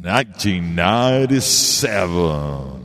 1997.